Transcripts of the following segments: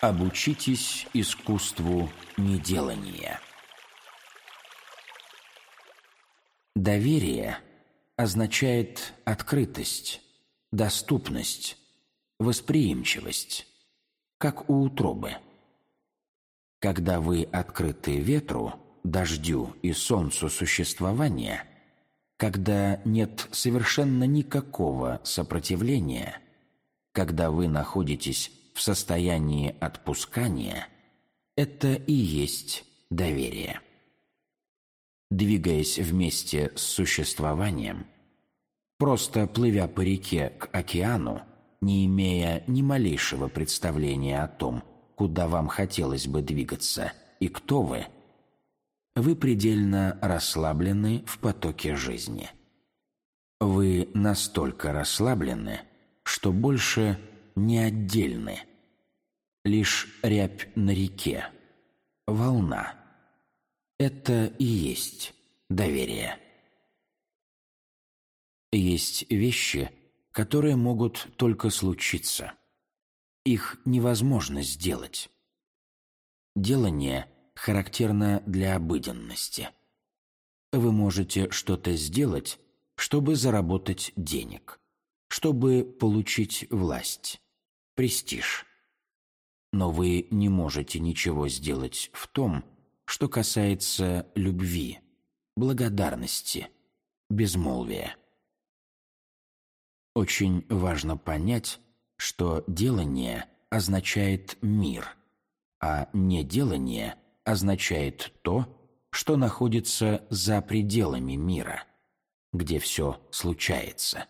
Обучитесь искусству неделания. Доверие означает открытость, доступность, восприимчивость, как у утробы. Когда вы открыты ветру, дождю и солнцу существования, когда нет совершенно никакого сопротивления, когда вы находитесь в состоянии отпускания, это и есть доверие. Двигаясь вместе с существованием, просто плывя по реке к океану, не имея ни малейшего представления о том, куда вам хотелось бы двигаться и кто вы, вы предельно расслаблены в потоке жизни. Вы настолько расслаблены, что больше не отдельны. Лишь рябь на реке, волна. Это и есть доверие. Есть вещи, которые могут только случиться. Их невозможно сделать. Делание характерно для обыденности. Вы можете что-то сделать, чтобы заработать денег чтобы получить власть, престиж. Но вы не можете ничего сделать в том, что касается любви, благодарности, безмолвия. Очень важно понять, что делание означает мир, а неделание означает то, что находится за пределами мира, где все случается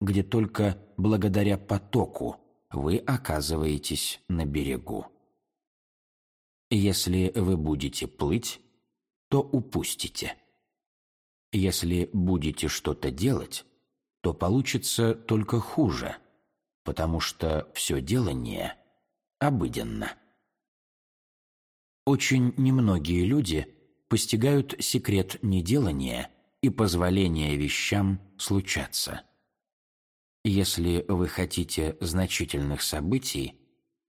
где только благодаря потоку вы оказываетесь на берегу. Если вы будете плыть, то упустите. Если будете что-то делать, то получится только хуже, потому что все делание обыденно. Очень немногие люди постигают секрет неделания и позволения вещам случаться. Если вы хотите значительных событий,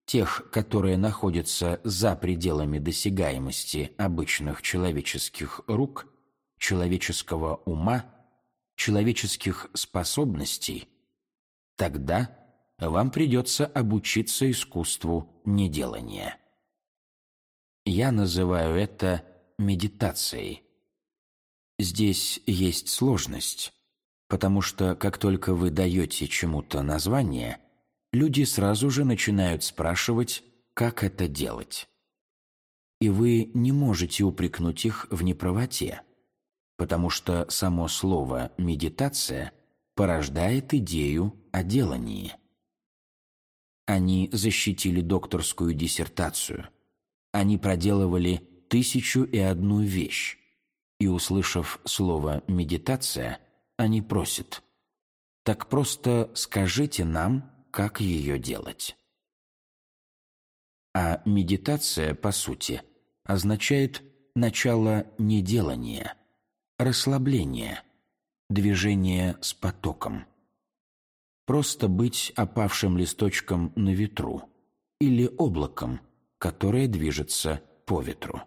тех, которые находятся за пределами досягаемости обычных человеческих рук, человеческого ума, человеческих способностей, тогда вам придется обучиться искусству неделания. Я называю это медитацией. Здесь есть сложность, потому что как только вы даете чему-то название, люди сразу же начинают спрашивать, как это делать. И вы не можете упрекнуть их в неправоте, потому что само слово «медитация» порождает идею о делании. Они защитили докторскую диссертацию. Они проделывали тысячу и одну вещь. И, услышав слово «медитация», они просят «Так просто скажите нам, как ее делать». А медитация, по сути, означает начало неделания, расслабления, движения с потоком. Просто быть опавшим листочком на ветру или облаком, которое движется по ветру.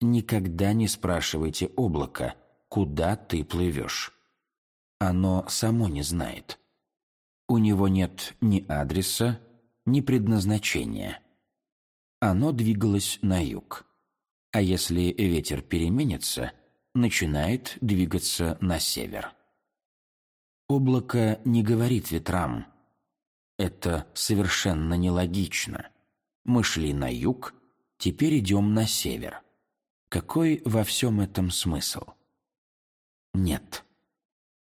Никогда не спрашивайте облака – куда ты плывешь. Оно само не знает. У него нет ни адреса, ни предназначения. Оно двигалось на юг. А если ветер переменится, начинает двигаться на север. Облако не говорит ветрам. Это совершенно нелогично. Мы шли на юг, теперь идем на север. Какой во всем этом смысл? Нет.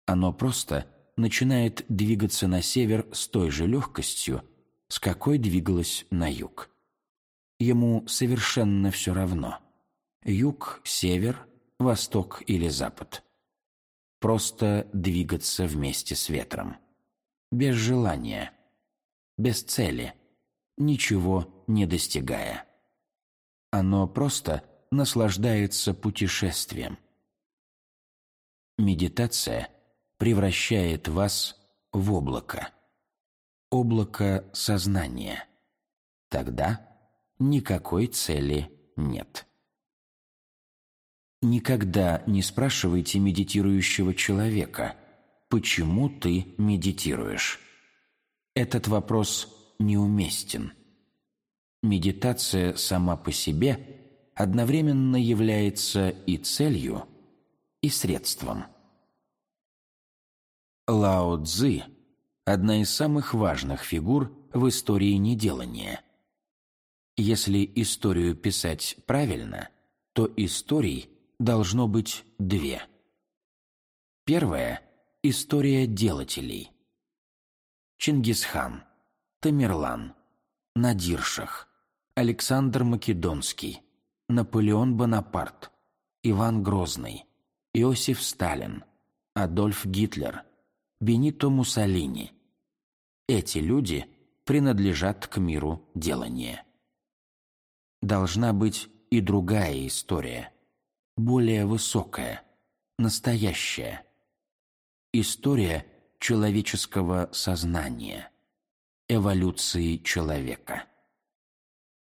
Оно просто начинает двигаться на север с той же легкостью, с какой двигалось на юг. Ему совершенно все равно. Юг, север, восток или запад. Просто двигаться вместе с ветром. Без желания. Без цели. Ничего не достигая. Оно просто наслаждается путешествием Медитация превращает вас в облако. Облако сознания. Тогда никакой цели нет. Никогда не спрашивайте медитирующего человека, почему ты медитируешь. Этот вопрос неуместен. Медитация сама по себе одновременно является и целью, и средством. Лао Цзи – одна из самых важных фигур в истории неделания. Если историю писать правильно, то историй должно быть две. Первая – история делателей. Чингисхан, Тамерлан, Надиршах, Александр Македонский, Наполеон Бонапарт, Иван Грозный, Иосиф Сталин, Адольф Гитлер, Бенито Муссолини. Эти люди принадлежат к миру делания. Должна быть и другая история, более высокая, настоящая. История человеческого сознания, эволюции человека.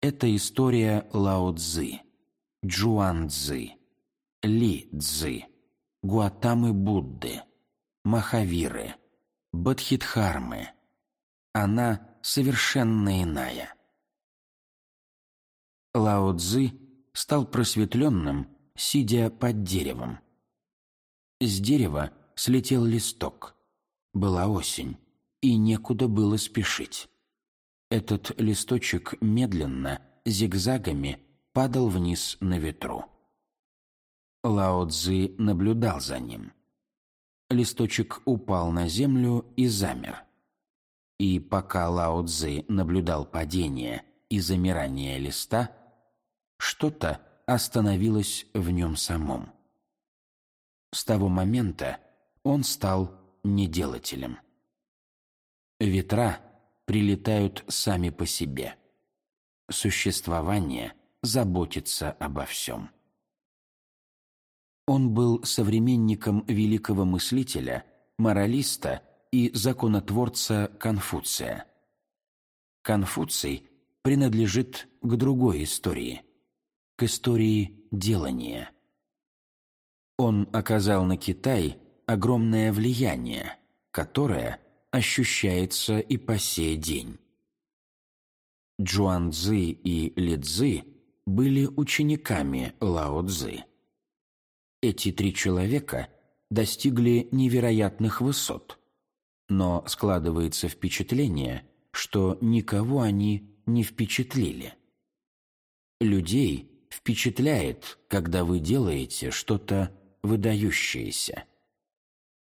Это история Лао Цзы, Джуан Цзы, Ли Цзы, Гуатамы Будды, Махавиры, Бадхидхармы. Она совершенно иная. Лао Цзы стал просветленным, сидя под деревом. С дерева слетел листок. Была осень, и некуда было спешить. Этот листочек медленно, зигзагами, падал вниз на ветру. Лао Цзи наблюдал за ним. Листочек упал на землю и замер. И пока Лао Цзи наблюдал падение и замирание листа, что-то остановилось в нем самом. С того момента он стал неделателем. Ветра — прилетают сами по себе. Существование заботится обо всем. Он был современником великого мыслителя, моралиста и законотворца Конфуция. Конфуций принадлежит к другой истории, к истории делания. Он оказал на Китай огромное влияние, которое ощущается и по сей день. Джуан Цзы и Ли Цзы были учениками Лао Цзы. Эти три человека достигли невероятных высот, но складывается впечатление, что никого они не впечатлили. Людей впечатляет, когда вы делаете что-то выдающееся.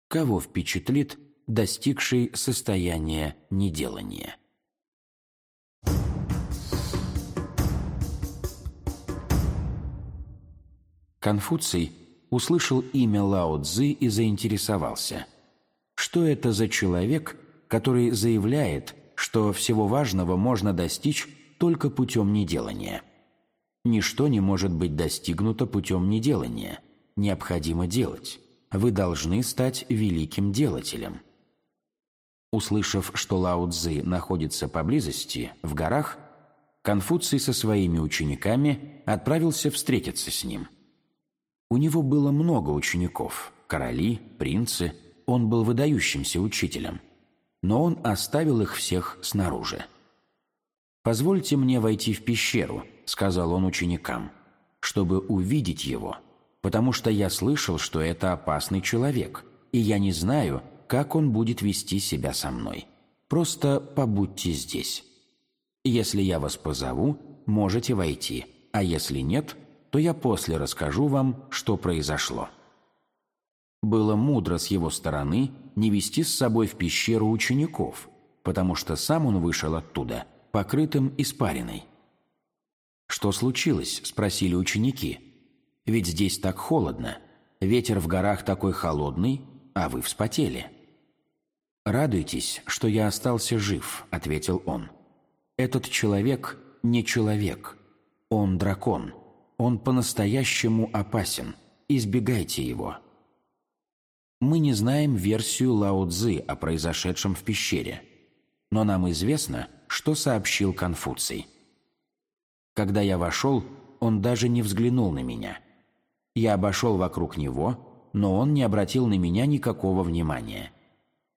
Кого впечатлит достигший состояния неделания. Конфуций услышал имя Лао Цзы и заинтересовался. Что это за человек, который заявляет, что всего важного можно достичь только путем неделания? Ничто не может быть достигнуто путем неделания. Необходимо делать. Вы должны стать великим делателем. Услышав, что Лао Цзы находится поблизости, в горах, Конфуций со своими учениками отправился встретиться с ним. У него было много учеников – короли, принцы, он был выдающимся учителем. Но он оставил их всех снаружи. «Позвольте мне войти в пещеру», – сказал он ученикам, – «чтобы увидеть его, потому что я слышал, что это опасный человек, и я не знаю, как он будет вести себя со мной. Просто побудьте здесь. Если я вас позову, можете войти, а если нет, то я после расскажу вам, что произошло». Было мудро с его стороны не вести с собой в пещеру учеников, потому что сам он вышел оттуда, покрытым испариной. «Что случилось?» – спросили ученики. «Ведь здесь так холодно. Ветер в горах такой холодный, а вы вспотели». «Радуйтесь, что я остался жив», — ответил он. «Этот человек не человек. Он дракон. Он по-настоящему опасен. Избегайте его». Мы не знаем версию Лао Цзы о произошедшем в пещере, но нам известно, что сообщил Конфуций. Когда я вошел, он даже не взглянул на меня. Я обошел вокруг него, но он не обратил на меня никакого внимания.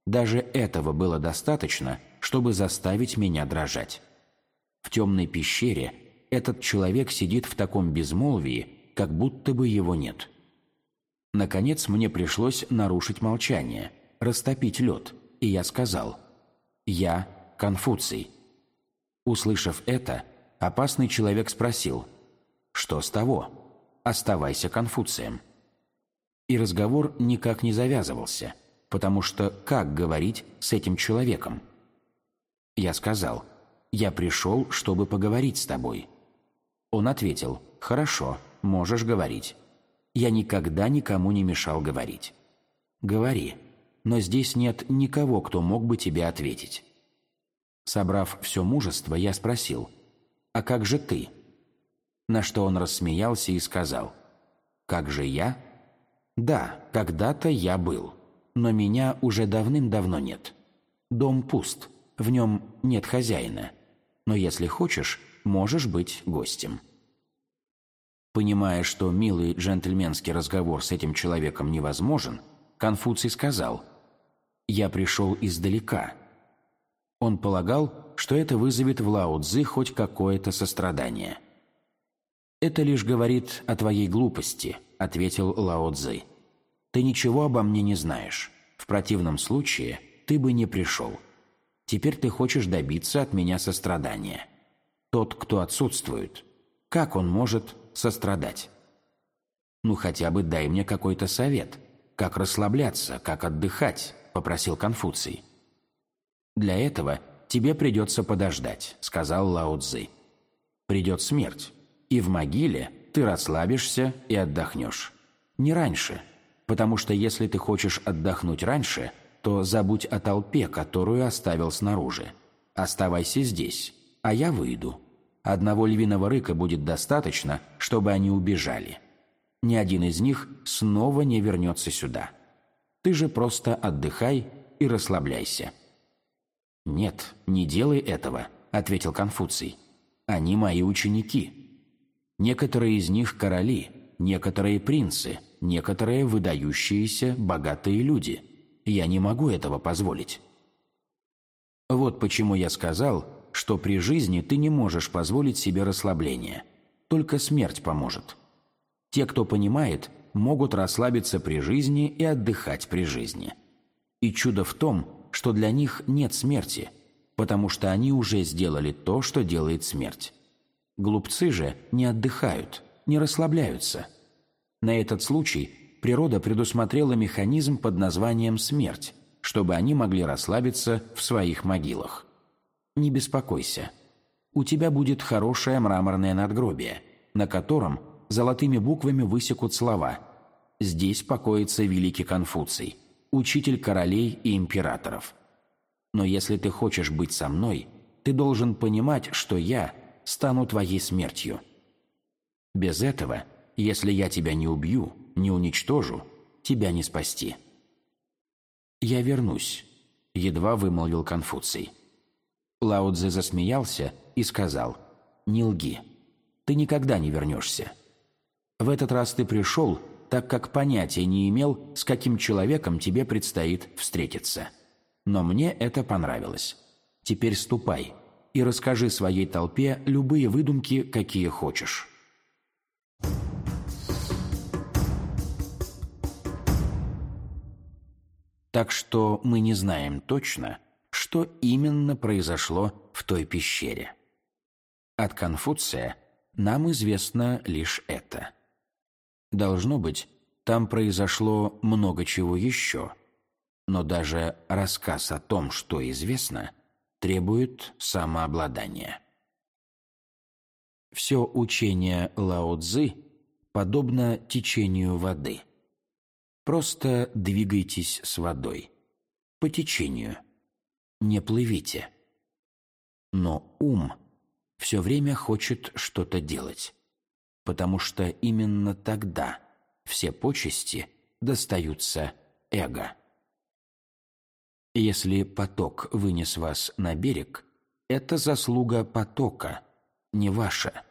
Даже этого было достаточно, чтобы заставить меня дрожать. В темной пещере этот человек сидит в таком безмолвии, как будто бы его нет. Наконец мне пришлось нарушить молчание, растопить лед, и я сказал «Я Конфуций». Услышав это, опасный человек спросил «Что с того? Оставайся Конфуцием». И разговор никак не завязывался, потому что как говорить с этим человеком? Я сказал «Я пришел, чтобы поговорить с тобой». Он ответил «Хорошо, можешь говорить». Я никогда никому не мешал говорить. Говори, но здесь нет никого, кто мог бы тебе ответить. Собрав все мужество, я спросил, «А как же ты?» На что он рассмеялся и сказал, «Как же я?» «Да, когда-то я был, но меня уже давным-давно нет. Дом пуст, в нем нет хозяина, но если хочешь, можешь быть гостем». Понимая, что милый джентльменский разговор с этим человеком невозможен, Конфуций сказал «Я пришел издалека». Он полагал, что это вызовет в Лао Цзы хоть какое-то сострадание. «Это лишь говорит о твоей глупости», — ответил Лао Цзы. «Ты ничего обо мне не знаешь. В противном случае ты бы не пришел. Теперь ты хочешь добиться от меня сострадания. Тот, кто отсутствует, как он может сострадать? Ну хотя бы дай мне какой-то совет. Как расслабляться, как отдыхать, попросил Конфуций. Для этого тебе придется подождать, сказал Лао Цзы. Придет смерть, и в могиле ты расслабишься и отдохнешь. Не раньше, потому что если ты хочешь отдохнуть раньше, то забудь о толпе, которую оставил снаружи. Оставайся здесь, а я выйду. Одного львиного рыка будет достаточно, чтобы они убежали. Ни один из них снова не вернется сюда. Ты же просто отдыхай и расслабляйся». «Нет, не делай этого», — ответил Конфуций. «Они мои ученики. Некоторые из них короли, некоторые принцы, некоторые выдающиеся богатые люди. Я не могу этого позволить». Вот почему я сказал, что при жизни ты не можешь позволить себе расслабление. Только смерть поможет. Те, кто понимает, могут расслабиться при жизни и отдыхать при жизни. И чудо в том, что для них нет смерти, потому что они уже сделали то, что делает смерть. Глупцы же не отдыхают, не расслабляются. На этот случай природа предусмотрела механизм под названием «смерть», чтобы они могли расслабиться в своих могилах. Не беспокойся. У тебя будет хорошее мраморное надгробие, на котором золотыми буквами высекут слова «Здесь покоится великий Конфуций, учитель королей и императоров». Но если ты хочешь быть со мной, ты должен понимать, что я стану твоей смертью. Без этого, если я тебя не убью, не уничтожу, тебя не спасти. «Я вернусь», — едва вымолвил Конфуций. Лао Цзэ засмеялся и сказал, «Не лги, ты никогда не вернешься. В этот раз ты пришел, так как понятия не имел, с каким человеком тебе предстоит встретиться. Но мне это понравилось. Теперь ступай и расскажи своей толпе любые выдумки, какие хочешь». Так что мы не знаем точно, что именно произошло в той пещере. От Конфуция нам известно лишь это. Должно быть, там произошло много чего еще, но даже рассказ о том, что известно, требует самообладания. Все учение Лао Цзы подобно течению воды. Просто двигайтесь с водой, по течению – не плывите. Но ум все время хочет что-то делать, потому что именно тогда все почести достаются эго. Если поток вынес вас на берег, это заслуга потока, не ваша.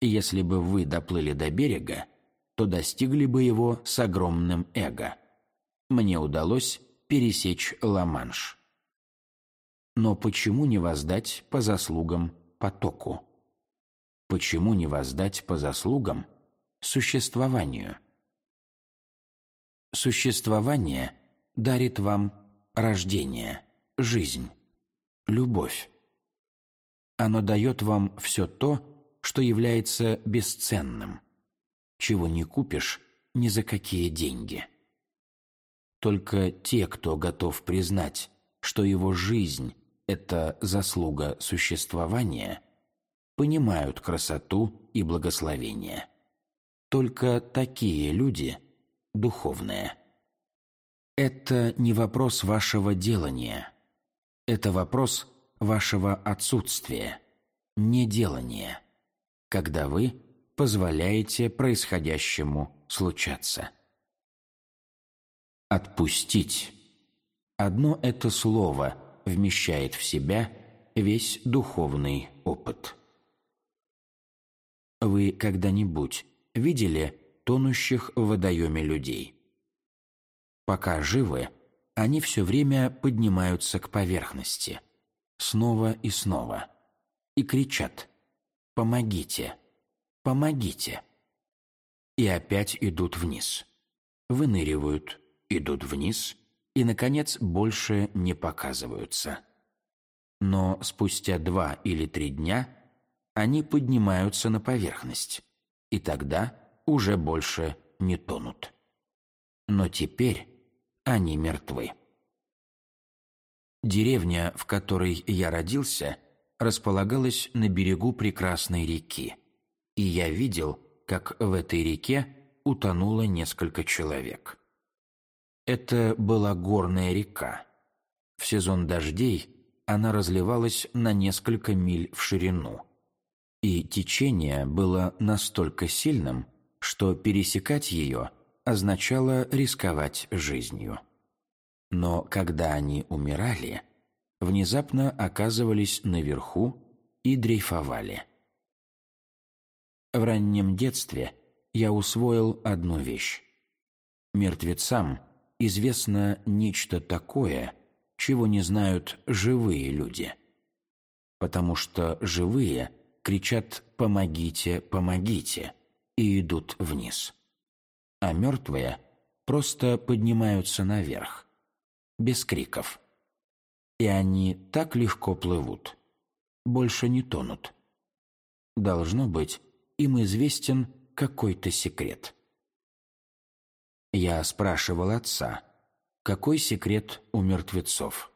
Если бы вы доплыли до берега, то достигли бы его с огромным эго. Мне удалось пересечь Ла-Манш. Но почему не воздать по заслугам потоку? Почему не воздать по заслугам существованию? Существование дарит вам рождение, жизнь, любовь. Оно дает вам все то, что является бесценным, чего не купишь ни за какие деньги. Только те, кто готов признать, что его жизнь – это заслуга существования, понимают красоту и благословение. Только такие люди духовные. Это не вопрос вашего делания. Это вопрос вашего отсутствия, неделания, когда вы позволяете происходящему случаться. Отпустить. Одно это слово вмещает в себя весь духовный опыт. Вы когда-нибудь видели тонущих в водоеме людей? Пока живы, они все время поднимаются к поверхности, снова и снова, и кричат «Помогите! Помогите!» И опять идут вниз, выныривают, идут вниз и, наконец, больше не показываются. Но спустя два или три дня они поднимаются на поверхность, и тогда уже больше не тонут. Но теперь они мертвы. Деревня, в которой я родился, располагалась на берегу прекрасной реки, и я видел, как в этой реке утонуло несколько человек. Это была горная река. В сезон дождей она разливалась на несколько миль в ширину. И течение было настолько сильным, что пересекать ее означало рисковать жизнью. Но когда они умирали, внезапно оказывались наверху и дрейфовали. В раннем детстве я усвоил одну вещь. Мертвецам известно нечто такое, чего не знают живые люди. Потому что живые кричат «помогите, помогите» и идут вниз. А мертвые просто поднимаются наверх, без криков. И они так легко плывут, больше не тонут. Должно быть, им известен какой-то секрет. Я спрашивал отца, какой секрет у мертвецов?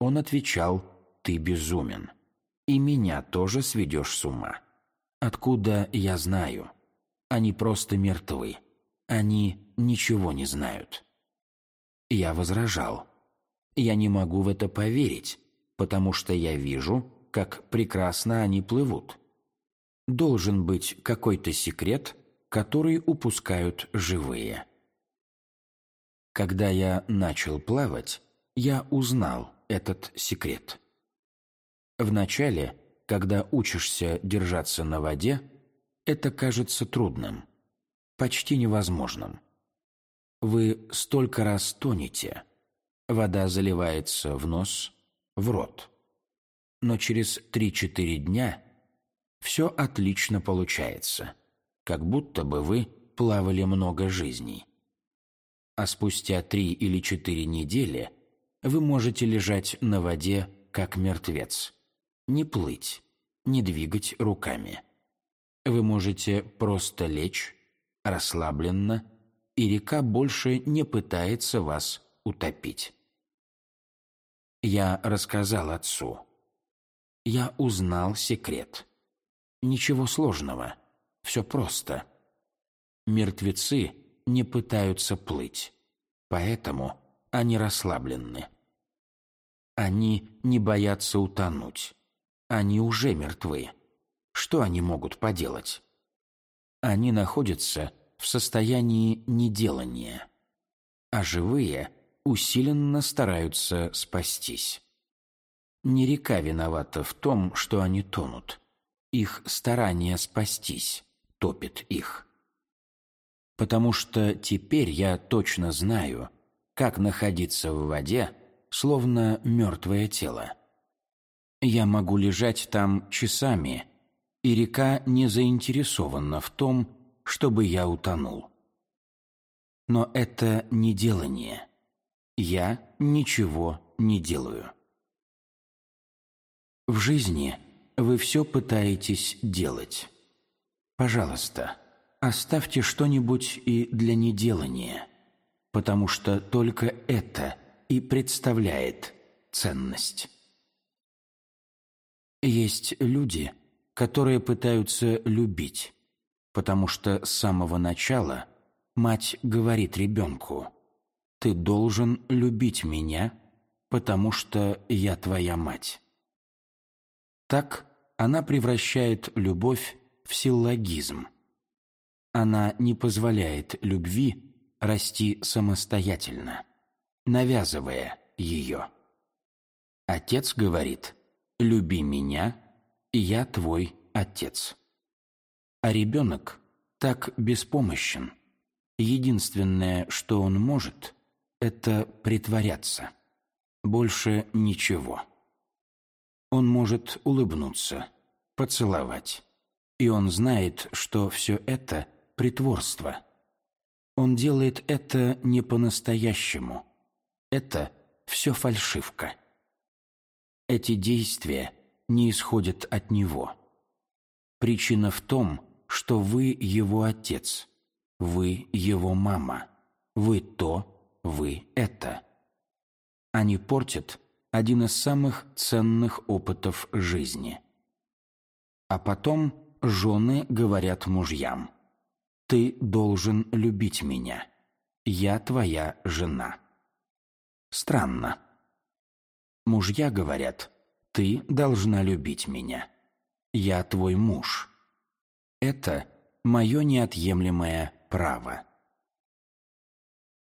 Он отвечал, ты безумен, и меня тоже сведешь с ума. Откуда я знаю? Они просто мертвы. Они ничего не знают. Я возражал. Я не могу в это поверить, потому что я вижу, как прекрасно они плывут. Должен быть какой-то секрет, который упускают живые. Когда я начал плавать, я узнал этот секрет. Вначале, когда учишься держаться на воде, это кажется трудным, почти невозможным. Вы столько раз тонете, вода заливается в нос, в рот. Но через 3-4 дня все отлично получается, как будто бы вы плавали много жизней а спустя три или четыре недели вы можете лежать на воде, как мертвец, не плыть, не двигать руками. Вы можете просто лечь, расслабленно, и река больше не пытается вас утопить. Я рассказал отцу. Я узнал секрет. Ничего сложного, все просто. Мертвецы не пытаются плыть, поэтому они расслаблены. Они не боятся утонуть. Они уже мертвы. Что они могут поделать? Они находятся в состоянии неделания, а живые усиленно стараются спастись. Не река виновата в том, что они тонут. Их старание спастись топит их. Потому что теперь я точно знаю, как находиться в воде, словно мертвое тело. Я могу лежать там часами, и река не заинтересована в том, чтобы я утонул. Но это не делание. Я ничего не делаю. В жизни вы все пытаетесь делать. Пожалуйста, оставьте что-нибудь и для неделания, потому что только это и представляет ценность. Есть люди, которые пытаются любить, потому что с самого начала мать говорит ребенку «Ты должен любить меня, потому что я твоя мать». Так она превращает любовь в силлогизм. Она не позволяет любви расти самостоятельно, навязывая ее. Отец говорит «люби меня, я твой отец». А ребенок так беспомощен. Единственное, что он может, это притворяться. Больше ничего. Он может улыбнуться, поцеловать. И он знает, что все это – притворство. Он делает это не по-настоящему. Это все фальшивка. Эти действия не исходят от него. Причина в том, что вы его отец, вы его мама, вы то, вы это. Они портят один из самых ценных опытов жизни. А потом жены говорят мужьям, «Ты должен любить меня, я твоя жена». Странно. Мужья говорят, «Ты должна любить меня, я твой муж». Это мое неотъемлемое право.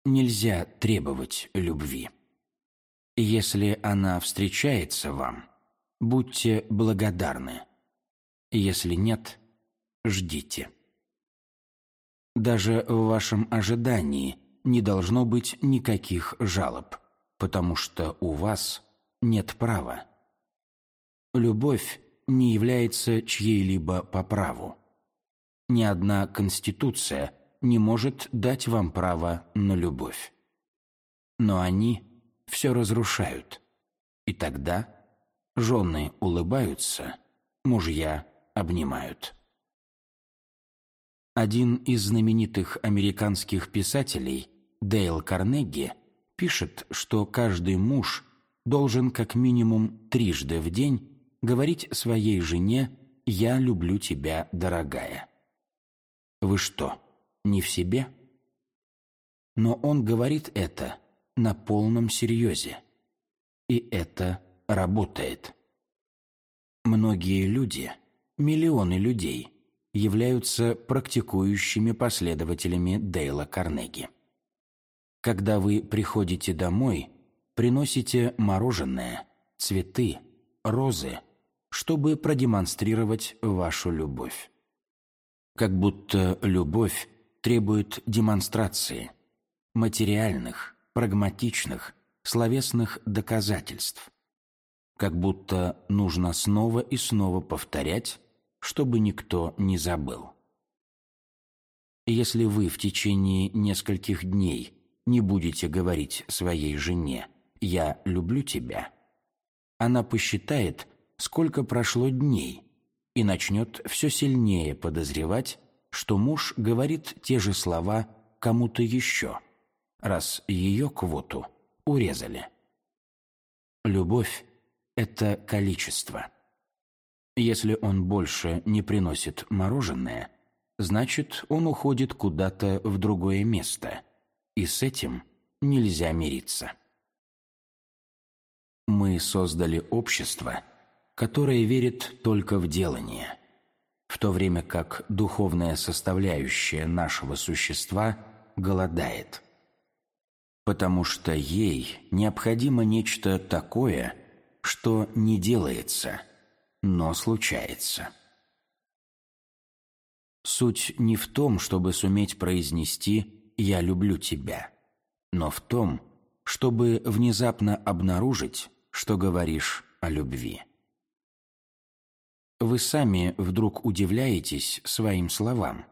Нельзя требовать любви. Если она встречается вам, будьте благодарны. Если нет, ждите. Даже в вашем ожидании не должно быть никаких жалоб, потому что у вас нет права. Любовь не является чьей-либо по праву. Ни одна конституция не может дать вам право на любовь. Но они все разрушают. И тогда жены улыбаются, мужья обнимают. Один из знаменитых американских писателей, Дейл Карнеги, пишет, что каждый муж должен как минимум трижды в день говорить своей жене «Я люблю тебя, дорогая». Вы что, не в себе? Но он говорит это – на полном серьезе. И это работает. Многие люди, миллионы людей, являются практикующими последователями Дейла Карнеги. Когда вы приходите домой, приносите мороженое, цветы, розы, чтобы продемонстрировать вашу любовь. Как будто любовь требует демонстрации, материальных, прагматичных, словесных доказательств. Как будто нужно снова и снова повторять, чтобы никто не забыл. Если вы в течение нескольких дней не будете говорить своей жене «я люблю тебя», она посчитает, сколько прошло дней, и начнет все сильнее подозревать, что муж говорит те же слова кому-то еще – раз ее квоту урезали. Любовь – это количество. Если он больше не приносит мороженое, значит, он уходит куда-то в другое место, и с этим нельзя мириться. Мы создали общество, которое верит только в делание, в то время как духовная составляющая нашего существа голодает – потому что ей необходимо нечто такое, что не делается, но случается. Суть не в том, чтобы суметь произнести «я люблю тебя», но в том, чтобы внезапно обнаружить, что говоришь о любви. Вы сами вдруг удивляетесь своим словам.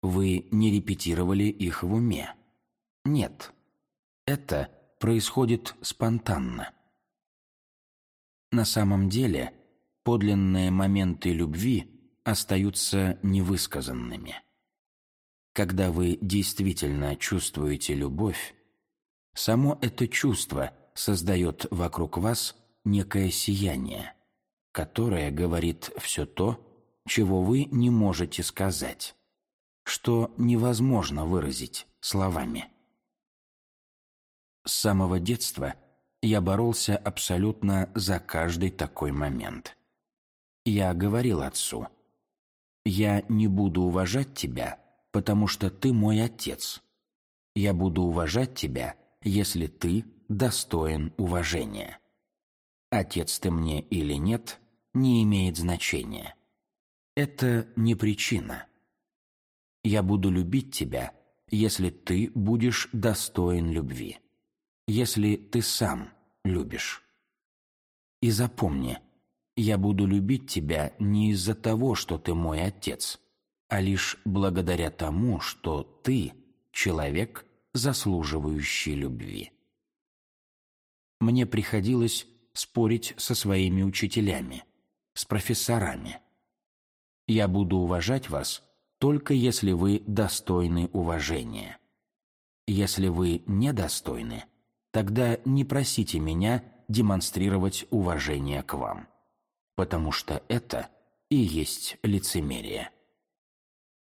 Вы не репетировали их в уме. Нет, это происходит спонтанно. На самом деле, подлинные моменты любви остаются невысказанными. Когда вы действительно чувствуете любовь, само это чувство создает вокруг вас некое сияние, которое говорит все то, чего вы не можете сказать, что невозможно выразить словами. С самого детства я боролся абсолютно за каждый такой момент. Я говорил отцу – я не буду уважать тебя, потому что ты мой отец. Я буду уважать тебя, если ты достоин уважения. Отец ты мне или нет, не имеет значения. Это не причина. Я буду любить тебя, если ты будешь достоин любви, если ты сам любишь. И запомни – я буду любить тебя не из-за того, что ты мой отец, а лишь благодаря тому, что ты человек, заслуживающий любви. Мне приходилось спорить со своими учителями, с профессорами. Я буду уважать вас только если вы достойны уважения. Если вы недостойны, тогда не просите меня демонстрировать уважение к вам потому что это и есть лицемерие.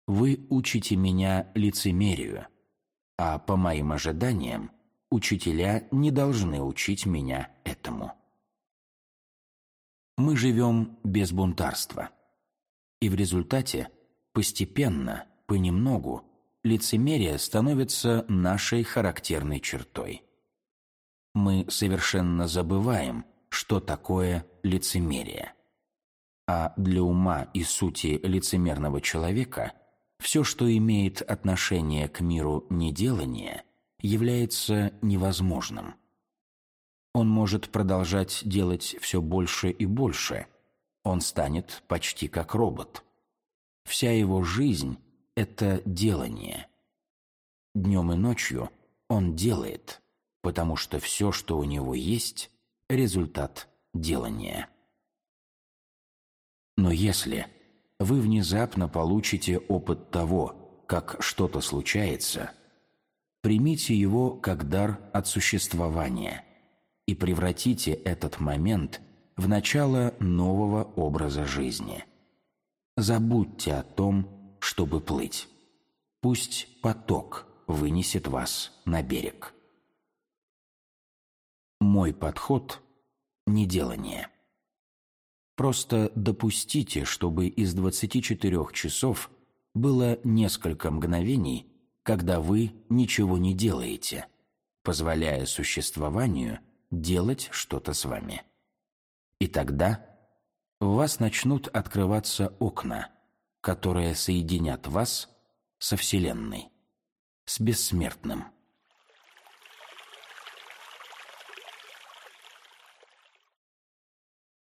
Вы учите меня лицемерию, а по моим ожиданиям учителя не должны учить меня этому. Мы живем без бунтарства. И в результате постепенно, понемногу, лицемерие становится нашей характерной чертой. Мы совершенно забываем, что такое лицемерие. А для ума и сути лицемерного человека все, что имеет отношение к миру неделания, является невозможным. Он может продолжать делать все больше и больше. Он станет почти как робот. Вся его жизнь – это делание. Днем и ночью он делает, потому что все, что у него есть, результат делания. Но если вы внезапно получите опыт того, как что-то случается, примите его как дар от существования и превратите этот момент в начало нового образа жизни. Забудьте о том, чтобы плыть. Пусть поток вынесет вас на берег. Мой подход неделание. Просто допустите, чтобы из 24 часов было несколько мгновений, когда вы ничего не делаете, позволяя существованию делать что-то с вами. И тогда в вас начнут открываться окна, которые соединят вас со Вселенной, с бессмертным.